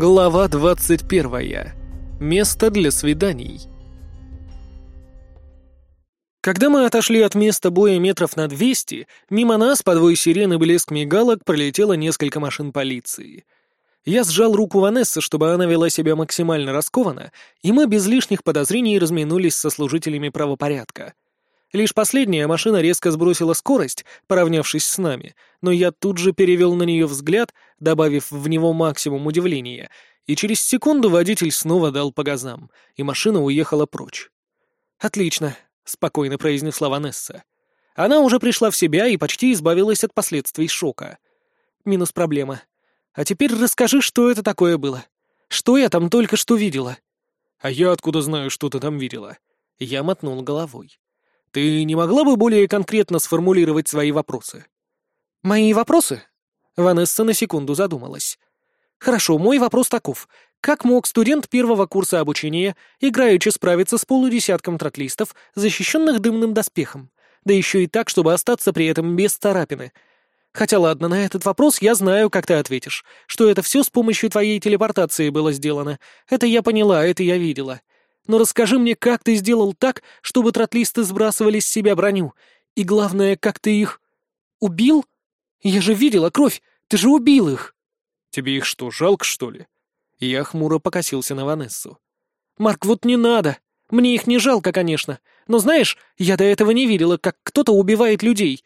Глава 21. Место для свиданий. Когда мы отошли от места боя метров на 200, мимо нас, по двое сирен и блеск мигалок, пролетело несколько машин полиции. Я сжал руку Ванессы, чтобы она вела себя максимально раскованно, и мы без лишних подозрений разминулись со служителями правопорядка — Лишь последняя машина резко сбросила скорость, поравнявшись с нами, но я тут же перевел на нее взгляд, добавив в него максимум удивления, и через секунду водитель снова дал по газам, и машина уехала прочь. «Отлично», — спокойно произнесла Ванесса. Она уже пришла в себя и почти избавилась от последствий шока. Минус проблема. А теперь расскажи, что это такое было. Что я там только что видела? А я откуда знаю, что ты там видела? Я мотнул головой. Ты не могла бы более конкретно сформулировать свои вопросы? Мои вопросы? Ванесса на секунду задумалась. Хорошо, мой вопрос таков. Как мог студент первого курса обучения играючи справиться с полудесятком тротлистов, защищенных дымным доспехом? Да еще и так, чтобы остаться при этом без царапины. Хотя ладно, на этот вопрос я знаю, как ты ответишь, что это все с помощью твоей телепортации было сделано. Это я поняла, это я видела. Но расскажи мне, как ты сделал так, чтобы тротлисты сбрасывали с себя броню? И главное, как ты их... Убил? Я же видела кровь, ты же убил их!» «Тебе их что, жалко, что ли?» Я хмуро покосился на Ванессу. «Марк, вот не надо! Мне их не жалко, конечно. Но знаешь, я до этого не видела, как кто-то убивает людей.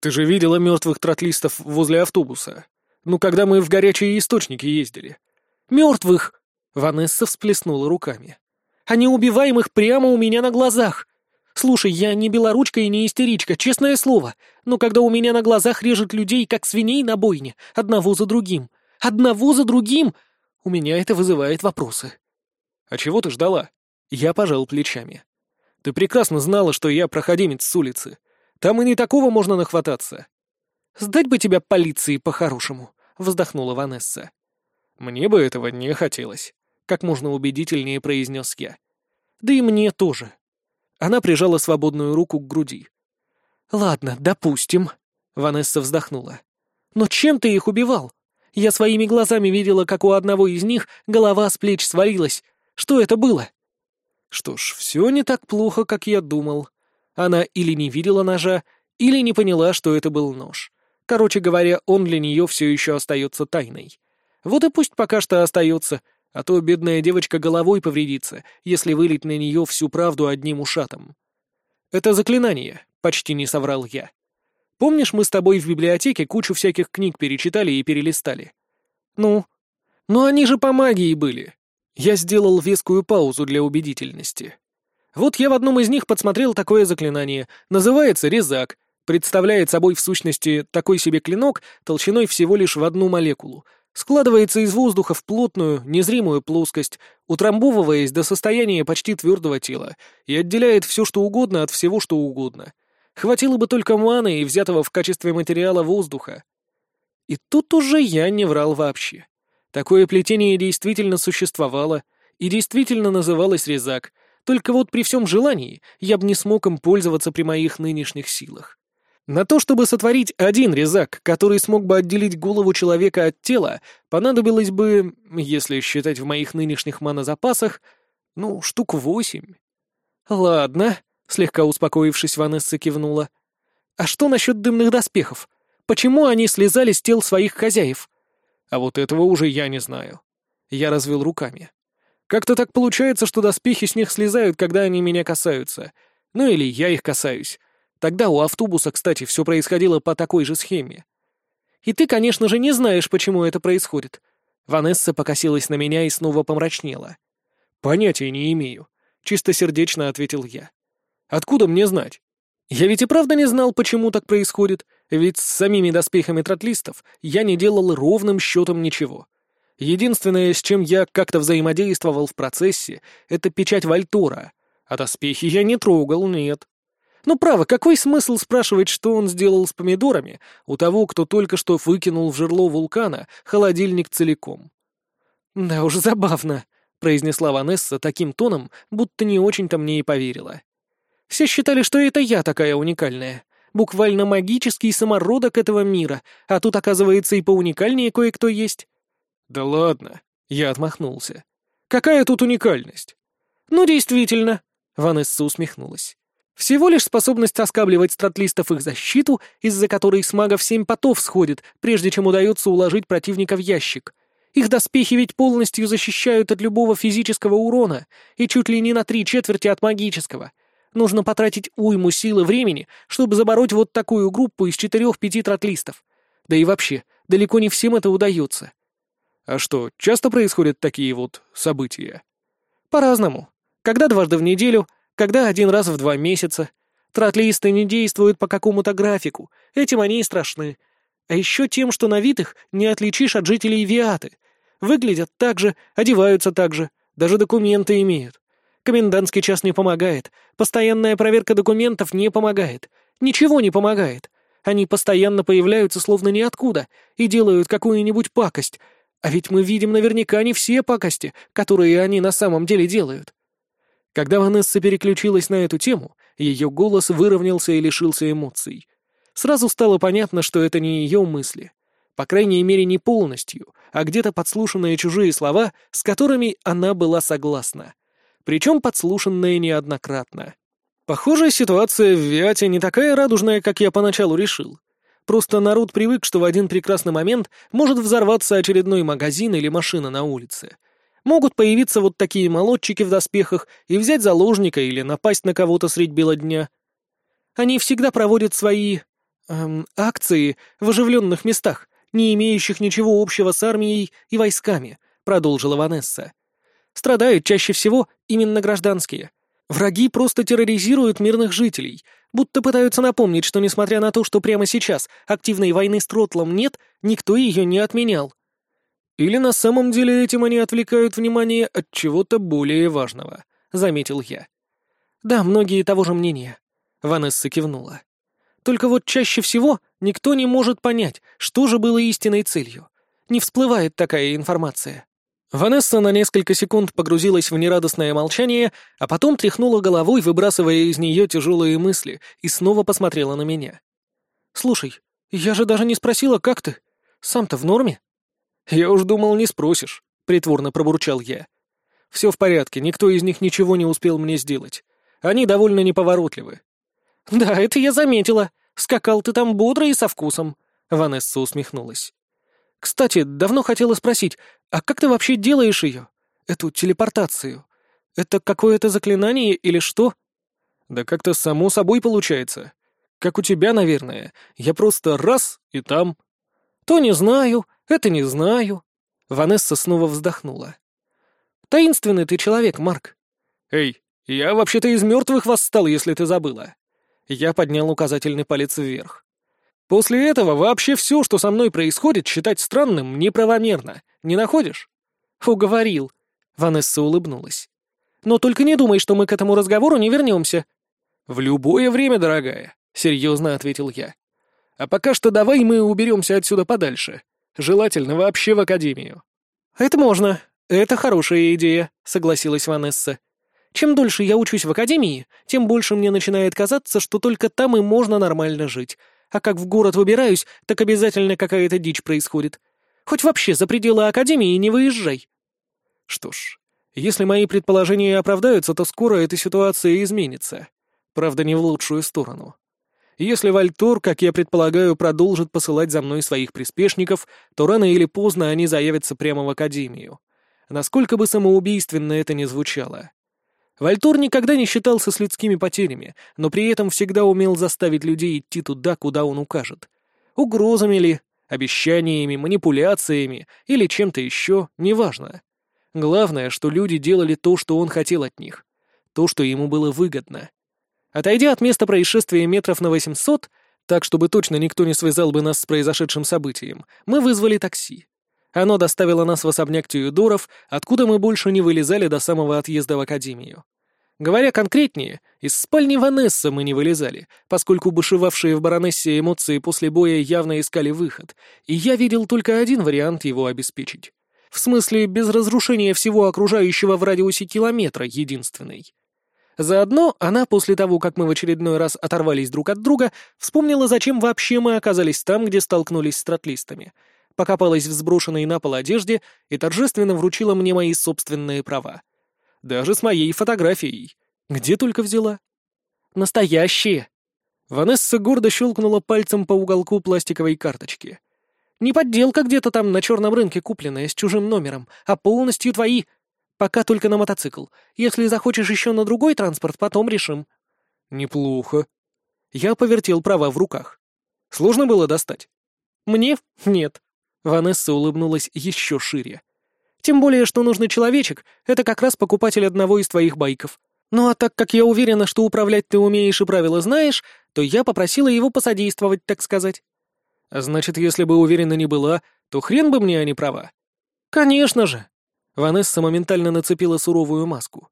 Ты же видела мертвых тротлистов возле автобуса. Ну, когда мы в горячие источники ездили. Мертвых! Ванесса всплеснула руками а не убиваем их прямо у меня на глазах. Слушай, я не белоручка и не истеричка, честное слово, но когда у меня на глазах режут людей, как свиней на бойне, одного за другим, одного за другим, у меня это вызывает вопросы. А чего ты ждала? Я пожал плечами. Ты прекрасно знала, что я проходимец с улицы. Там и не такого можно нахвататься. Сдать бы тебя полиции по-хорошему, вздохнула Ванесса. Мне бы этого не хотелось как можно убедительнее произнес я. Да и мне тоже. Она прижала свободную руку к груди. «Ладно, допустим», — Ванесса вздохнула. «Но чем ты их убивал? Я своими глазами видела, как у одного из них голова с плеч свалилась. Что это было?» Что ж, все не так плохо, как я думал. Она или не видела ножа, или не поняла, что это был нож. Короче говоря, он для нее все еще остается тайной. Вот и пусть пока что остается, а то бедная девочка головой повредится, если вылить на нее всю правду одним ушатом. «Это заклинание», — почти не соврал я. «Помнишь, мы с тобой в библиотеке кучу всяких книг перечитали и перелистали?» «Ну?» «Ну они же по магии были». Я сделал вескую паузу для убедительности. Вот я в одном из них подсмотрел такое заклинание. Называется «Резак». Представляет собой в сущности такой себе клинок толщиной всего лишь в одну молекулу, складывается из воздуха в плотную, незримую плоскость, утрамбовываясь до состояния почти твердого тела, и отделяет все, что угодно от всего, что угодно. Хватило бы только маны и взятого в качестве материала воздуха. И тут уже я не врал вообще. Такое плетение действительно существовало и действительно называлось резак, только вот при всем желании я бы не смог им пользоваться при моих нынешних силах. На то, чтобы сотворить один резак, который смог бы отделить голову человека от тела, понадобилось бы, если считать в моих нынешних манозапасах, ну, штук восемь. «Ладно», — слегка успокоившись, Ванесса кивнула. «А что насчет дымных доспехов? Почему они слезали с тел своих хозяев?» «А вот этого уже я не знаю». Я развел руками. «Как-то так получается, что доспехи с них слезают, когда они меня касаются. Ну или я их касаюсь. Тогда у автобуса, кстати, все происходило по такой же схеме. И ты, конечно же, не знаешь, почему это происходит. Ванесса покосилась на меня и снова помрачнела. «Понятия не имею», — чистосердечно ответил я. «Откуда мне знать? Я ведь и правда не знал, почему так происходит, ведь с самими доспехами тротлистов я не делал ровным счетом ничего. Единственное, с чем я как-то взаимодействовал в процессе, это печать Вальтора, а доспехи я не трогал, нет. Ну, право, какой смысл спрашивать, что он сделал с помидорами у того, кто только что выкинул в жерло вулкана холодильник целиком? «Да уж забавно», — произнесла Ванесса таким тоном, будто не очень-то мне и поверила. «Все считали, что это я такая уникальная. Буквально магический самородок этого мира, а тут, оказывается, и поуникальнее кое-кто есть». «Да ладно», Я отмахнулся. «Какая тут уникальность?» «Ну, действительно», — Ванесса усмехнулась. «Всего лишь способность оскабливать стратлистов их защиту, из-за которой с магов семь потов сходит, прежде чем удается уложить противника в ящик. Их доспехи ведь полностью защищают от любого физического урона и чуть ли не на три четверти от магического. Нужно потратить уйму силы времени, чтобы забороть вот такую группу из четырех-пяти тротлистов. Да и вообще, далеко не всем это удается. А что, часто происходят такие вот события? По-разному. Когда дважды в неделю, когда один раз в два месяца. Тротлисты не действуют по какому-то графику, этим они и страшны. А еще тем, что на вид их не отличишь от жителей Виаты. Выглядят так же, одеваются так же, даже документы имеют. Комендантский час не помогает, постоянная проверка документов не помогает, ничего не помогает. Они постоянно появляются словно ниоткуда и делают какую-нибудь пакость, а ведь мы видим наверняка не все пакости, которые они на самом деле делают. Когда Ванесса переключилась на эту тему, ее голос выровнялся и лишился эмоций. Сразу стало понятно, что это не ее мысли. По крайней мере, не полностью, а где-то подслушанные чужие слова, с которыми она была согласна. Причем подслушанные неоднократно. Похожая ситуация в Виате не такая радужная, как я поначалу решил. Просто народ привык, что в один прекрасный момент может взорваться очередной магазин или машина на улице. Могут появиться вот такие молодчики в доспехах и взять заложника или напасть на кого-то средь бела дня. Они всегда проводят свои... Эм, акции в оживленных местах, не имеющих ничего общего с армией и войсками, продолжила Ванесса. Страдают чаще всего именно гражданские. Враги просто терроризируют мирных жителей, будто пытаются напомнить, что несмотря на то, что прямо сейчас активной войны с Тротлом нет, никто ее не отменял. Или на самом деле этим они отвлекают внимание от чего-то более важного, заметил я. Да, многие того же мнения. Ванесса кивнула. Только вот чаще всего никто не может понять, что же было истинной целью. Не всплывает такая информация. Ванесса на несколько секунд погрузилась в нерадостное молчание, а потом тряхнула головой, выбрасывая из нее тяжелые мысли, и снова посмотрела на меня. «Слушай, я же даже не спросила, как ты? Сам-то в норме?» «Я уж думал, не спросишь», — притворно пробурчал я. «Все в порядке, никто из них ничего не успел мне сделать. Они довольно неповоротливы». «Да, это я заметила. Скакал ты там бодро и со вкусом», — Ванесса усмехнулась. «Кстати, давно хотела спросить, а как ты вообще делаешь ее? Эту телепортацию? Это какое-то заклинание или что?» «Да как-то само собой получается. Как у тебя, наверное. Я просто раз — и там». «То не знаю, это не знаю». Ванесса снова вздохнула. «Таинственный ты человек, Марк». «Эй, я вообще-то из мертвых восстал, если ты забыла». Я поднял указательный палец вверх. После этого вообще все, что со мной происходит, считать странным неправомерно. Не находишь? Уговорил. Ванесса улыбнулась. Но только не думай, что мы к этому разговору не вернемся. В любое время, дорогая, серьезно ответил я. А пока что давай мы уберемся отсюда подальше. Желательно вообще в академию. Это можно. Это хорошая идея, согласилась Ванесса. Чем дольше я учусь в академии, тем больше мне начинает казаться, что только там и можно нормально жить, а как в город выбираюсь, так обязательно какая-то дичь происходит. Хоть вообще за пределы Академии не выезжай. Что ж, если мои предположения оправдаются, то скоро эта ситуация изменится. Правда, не в лучшую сторону. Если Вальтор, как я предполагаю, продолжит посылать за мной своих приспешников, то рано или поздно они заявятся прямо в Академию. Насколько бы самоубийственно это ни звучало. Вальтур никогда не считался с людскими потерями, но при этом всегда умел заставить людей идти туда, куда он укажет. Угрозами ли, обещаниями, манипуляциями или чем-то еще, неважно. Главное, что люди делали то, что он хотел от них, то, что ему было выгодно. Отойдя от места происшествия метров на 800, так, чтобы точно никто не связал бы нас с произошедшим событием, мы вызвали такси. Оно доставило нас в особняк Тюдоров, откуда мы больше не вылезали до самого отъезда в академию. Говоря конкретнее, из спальни Ванессы мы не вылезали, поскольку бушевавшие в баронессе эмоции после боя явно искали выход, и я видел только один вариант его обеспечить. В смысле, без разрушения всего окружающего в радиусе километра единственный. Заодно она, после того, как мы в очередной раз оторвались друг от друга, вспомнила, зачем вообще мы оказались там, где столкнулись с тротлистами — покопалась в сброшенной на пол одежде и торжественно вручила мне мои собственные права. Даже с моей фотографией. Где только взяла. Настоящие. Ванесса гордо щелкнула пальцем по уголку пластиковой карточки. Не подделка где-то там на черном рынке купленная с чужим номером, а полностью твои. Пока только на мотоцикл. Если захочешь еще на другой транспорт, потом решим. Неплохо. Я повертел права в руках. Сложно было достать? Мне? Нет. Ванесса улыбнулась еще шире. Тем более, что нужный человечек — это как раз покупатель одного из твоих байков. Ну а так как я уверена, что управлять ты умеешь и правила знаешь, то я попросила его посодействовать, так сказать. Значит, если бы уверена не была, то хрен бы мне, а не права. Конечно же. Ванесса моментально нацепила суровую маску.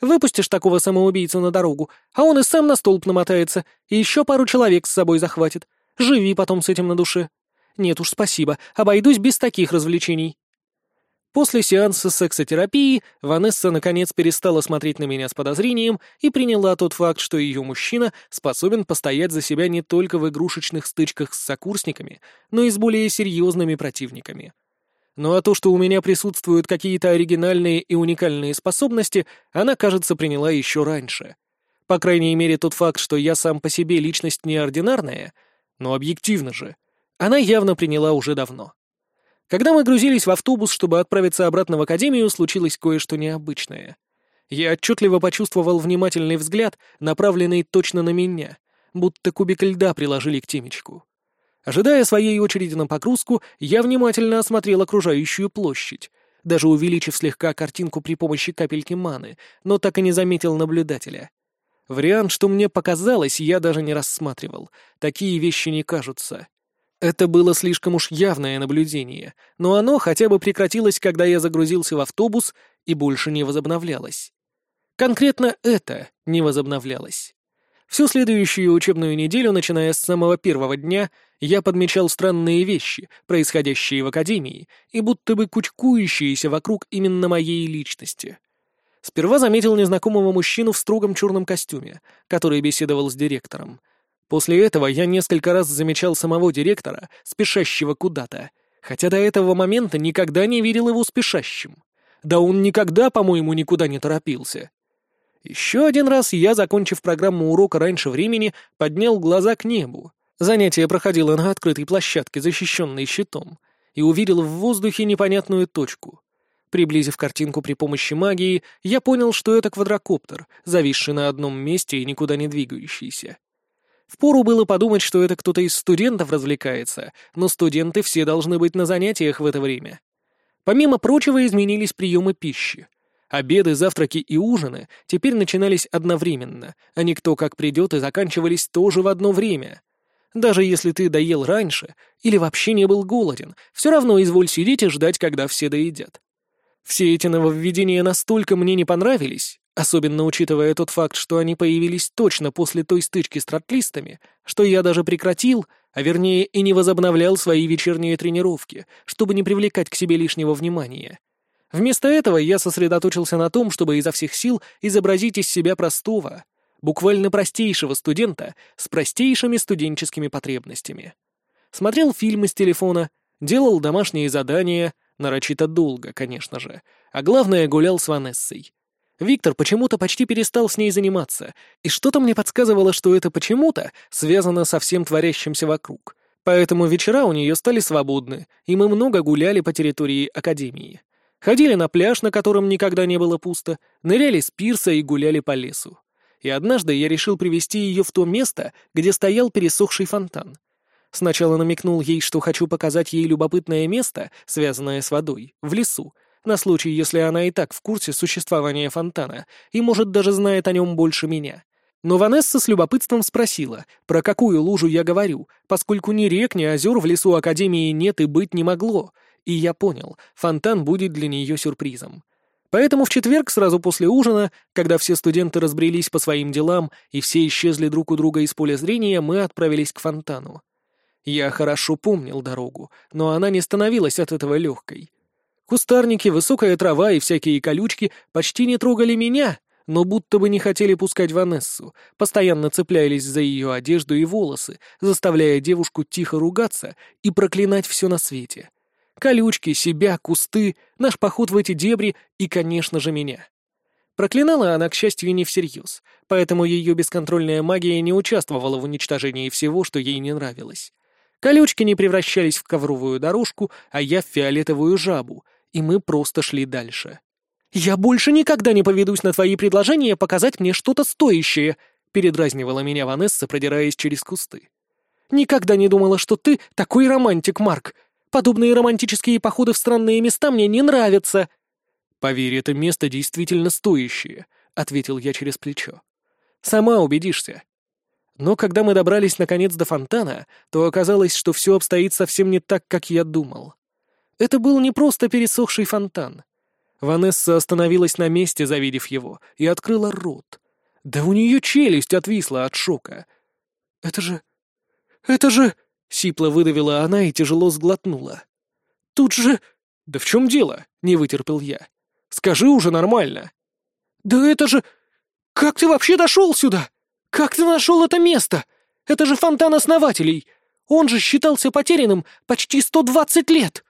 Выпустишь такого самоубийцу на дорогу, а он и сам на столб намотается, и еще пару человек с собой захватит. Живи потом с этим на душе. Нет уж, спасибо, обойдусь без таких развлечений. После сеанса сексотерапии Ванесса наконец перестала смотреть на меня с подозрением и приняла тот факт, что ее мужчина способен постоять за себя не только в игрушечных стычках с сокурсниками, но и с более серьезными противниками. Ну а то, что у меня присутствуют какие-то оригинальные и уникальные способности, она, кажется, приняла еще раньше. По крайней мере, тот факт, что я сам по себе личность неординарная, но объективно же, она явно приняла уже давно. Когда мы грузились в автобус, чтобы отправиться обратно в академию, случилось кое-что необычное. Я отчетливо почувствовал внимательный взгляд, направленный точно на меня, будто кубик льда приложили к темечку. Ожидая своей очереди на погрузку, я внимательно осмотрел окружающую площадь, даже увеличив слегка картинку при помощи капельки маны, но так и не заметил наблюдателя. Вариант, что мне показалось, я даже не рассматривал. Такие вещи не кажутся. Это было слишком уж явное наблюдение, но оно хотя бы прекратилось, когда я загрузился в автобус и больше не возобновлялось. Конкретно это не возобновлялось. Всю следующую учебную неделю, начиная с самого первого дня, я подмечал странные вещи, происходящие в академии, и будто бы кучкующиеся вокруг именно моей личности. Сперва заметил незнакомого мужчину в строгом черном костюме, который беседовал с директором — После этого я несколько раз замечал самого директора, спешащего куда-то, хотя до этого момента никогда не видел его спешащим. Да он никогда, по-моему, никуда не торопился. Еще один раз я, закончив программу урока раньше времени, поднял глаза к небу. Занятие проходило на открытой площадке, защищенной щитом, и увидел в воздухе непонятную точку. Приблизив картинку при помощи магии, я понял, что это квадрокоптер, зависший на одном месте и никуда не двигающийся. Впору было подумать, что это кто-то из студентов развлекается, но студенты все должны быть на занятиях в это время. Помимо прочего, изменились приемы пищи. Обеды, завтраки и ужины теперь начинались одновременно, а не кто как придет и заканчивались тоже в одно время. Даже если ты доел раньше или вообще не был голоден, все равно изволь сидеть и ждать, когда все доедят. Все эти нововведения настолько мне не понравились, Особенно учитывая тот факт, что они появились точно после той стычки с тротлистами, что я даже прекратил, а вернее и не возобновлял свои вечерние тренировки, чтобы не привлекать к себе лишнего внимания. Вместо этого я сосредоточился на том, чтобы изо всех сил изобразить из себя простого, буквально простейшего студента с простейшими студенческими потребностями. Смотрел фильмы с телефона, делал домашние задания, нарочито долго, конечно же, а главное гулял с Ванессой. Виктор почему-то почти перестал с ней заниматься, и что-то мне подсказывало, что это почему-то связано со всем творящимся вокруг. Поэтому вечера у нее стали свободны, и мы много гуляли по территории Академии. Ходили на пляж, на котором никогда не было пусто, ныряли с пирса и гуляли по лесу. И однажды я решил привести ее в то место, где стоял пересохший фонтан. Сначала намекнул ей, что хочу показать ей любопытное место, связанное с водой, в лесу, на случай, если она и так в курсе существования фонтана и, может, даже знает о нем больше меня. Но Ванесса с любопытством спросила, про какую лужу я говорю, поскольку ни рек, ни озер в лесу Академии нет и быть не могло, и я понял, фонтан будет для нее сюрпризом. Поэтому в четверг, сразу после ужина, когда все студенты разбрелись по своим делам и все исчезли друг у друга из поля зрения, мы отправились к фонтану. Я хорошо помнил дорогу, но она не становилась от этого легкой. Кустарники, высокая трава и всякие колючки почти не трогали меня, но будто бы не хотели пускать Ванессу, постоянно цеплялись за ее одежду и волосы, заставляя девушку тихо ругаться и проклинать все на свете. Колючки, себя, кусты, наш поход в эти дебри и, конечно же, меня. Проклинала она, к счастью, не всерьез, поэтому ее бесконтрольная магия не участвовала в уничтожении всего, что ей не нравилось. Колючки не превращались в ковровую дорожку, а я в фиолетовую жабу, и мы просто шли дальше. «Я больше никогда не поведусь на твои предложения показать мне что-то стоящее», передразнивала меня Ванесса, продираясь через кусты. «Никогда не думала, что ты такой романтик, Марк. Подобные романтические походы в странные места мне не нравятся». «Поверь, это место действительно стоящее», — ответил я через плечо. «Сама убедишься». Но когда мы добрались наконец до фонтана, то оказалось, что все обстоит совсем не так, как я думал. Это был не просто пересохший фонтан. Ванесса остановилась на месте, завидев его, и открыла рот. Да у нее челюсть отвисла от шока. «Это же... это же...» — сипло выдавила она и тяжело сглотнула. «Тут же...» «Да в чем дело?» — не вытерпел я. «Скажи уже нормально». «Да это же... Как ты вообще дошел сюда? Как ты нашел это место? Это же фонтан основателей. Он же считался потерянным почти сто двадцать лет!»